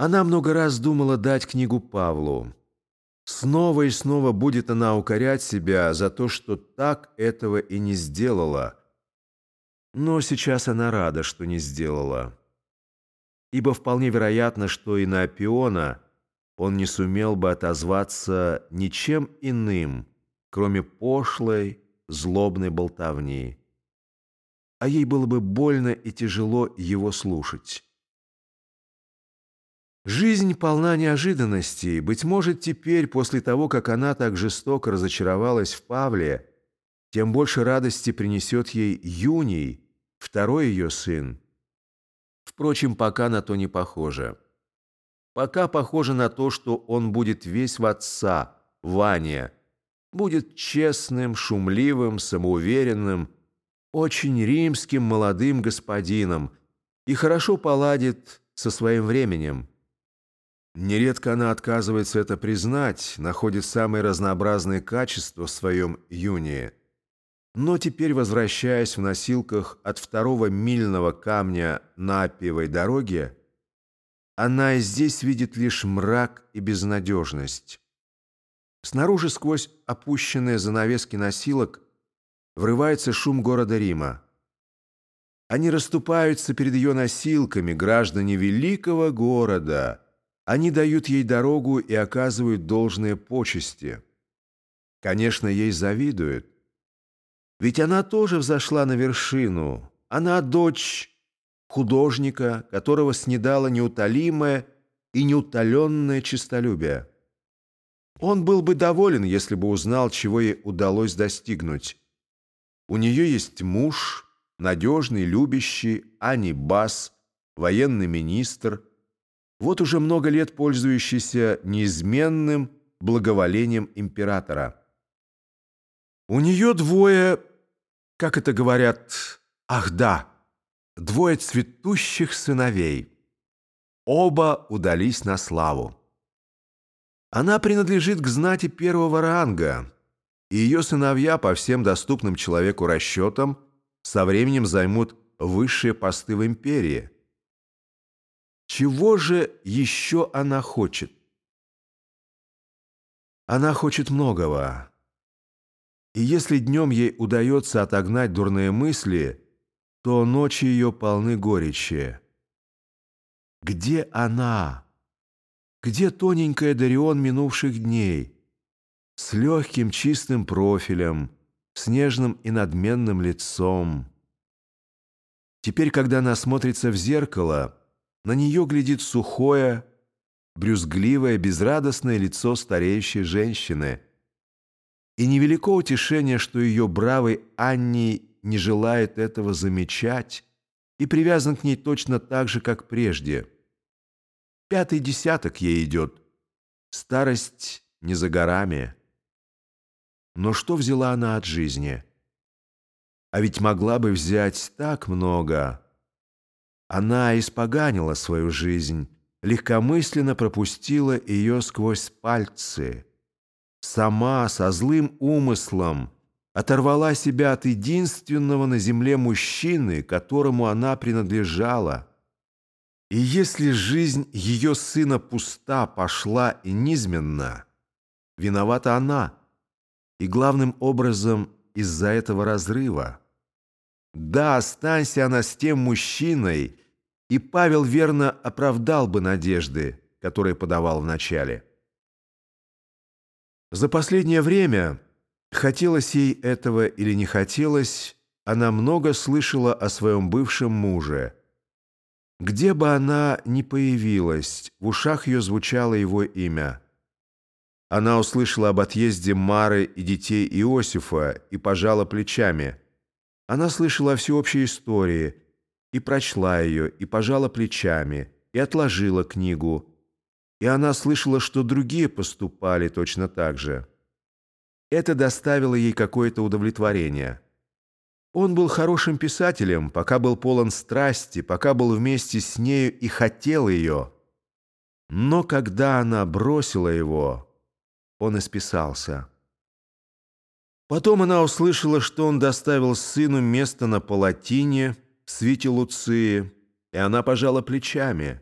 Она много раз думала дать книгу Павлу. Снова и снова будет она укорять себя за то, что так этого и не сделала. Но сейчас она рада, что не сделала. Ибо вполне вероятно, что и на Апиона он не сумел бы отозваться ничем иным, кроме пошлой, злобной болтовни. А ей было бы больно и тяжело его слушать. Жизнь полна неожиданностей. Быть может, теперь, после того, как она так жестоко разочаровалась в Павле, тем больше радости принесет ей Юний, второй ее сын. Впрочем, пока на то не похоже. Пока похоже на то, что он будет весь в отца, Ваня, будет честным, шумливым, самоуверенным, очень римским молодым господином и хорошо поладит со своим временем. Нередко она отказывается это признать, находит самые разнообразные качества в своем юнии. Но теперь, возвращаясь в носилках от второго мильного камня на Аппиевой дороге, она и здесь видит лишь мрак и безнадежность. Снаружи, сквозь опущенные занавески носилок, врывается шум города Рима. Они расступаются перед ее носилками, граждане великого города – они дают ей дорогу и оказывают должные почести. Конечно, ей завидуют. Ведь она тоже взошла на вершину. Она дочь художника, которого снедало неутолимое и неутоленное честолюбие. Он был бы доволен, если бы узнал, чего ей удалось достигнуть. У нее есть муж, надежный, любящий, Ани Бас, военный министр – вот уже много лет пользующийся неизменным благоволением императора. У нее двое, как это говорят, ах да, двое цветущих сыновей. Оба удались на славу. Она принадлежит к знати первого ранга, и ее сыновья по всем доступным человеку расчетам со временем займут высшие посты в империи – чего же еще она хочет? Она хочет многого. И если днем ей удается отогнать дурные мысли, то ночи ее полны горечи. Где она? Где тоненькая Дарион минувших дней? С легким чистым профилем, с нежным и надменным лицом. Теперь, когда она смотрится в зеркало, на нее глядит сухое, брюзгливое, безрадостное лицо стареющей женщины. И невелико утешение, что ее бравый Анни не желает этого замечать и привязан к ней точно так же, как прежде. Пятый десяток ей идет. Старость не за горами. Но что взяла она от жизни? А ведь могла бы взять так много... Она испоганила свою жизнь, легкомысленно пропустила ее сквозь пальцы. Сама, со злым умыслом, оторвала себя от единственного на земле мужчины, которому она принадлежала. И если жизнь ее сына пуста, пошла и низменна, виновата она, и главным образом из-за этого разрыва. Да, останься она с тем мужчиной, и Павел верно оправдал бы надежды, которые подавал вначале. За последнее время, хотелось ей этого или не хотелось, она много слышала о своем бывшем муже. Где бы она ни появилась, в ушах ее звучало его имя. Она услышала об отъезде Мары и детей Иосифа и пожала плечами. Она слышала о всеобщей истории – и прочла ее, и пожала плечами, и отложила книгу. И она слышала, что другие поступали точно так же. Это доставило ей какое-то удовлетворение. Он был хорошим писателем, пока был полон страсти, пока был вместе с нею и хотел ее. Но когда она бросила его, он исписался. Потом она услышала, что он доставил сыну место на палатине – в свете Луции, и она пожала плечами.